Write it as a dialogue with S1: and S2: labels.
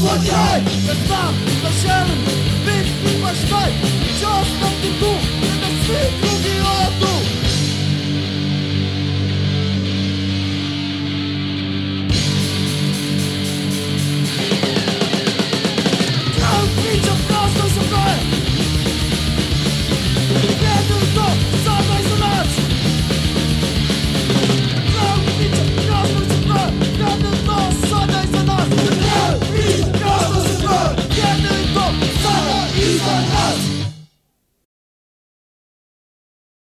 S1: look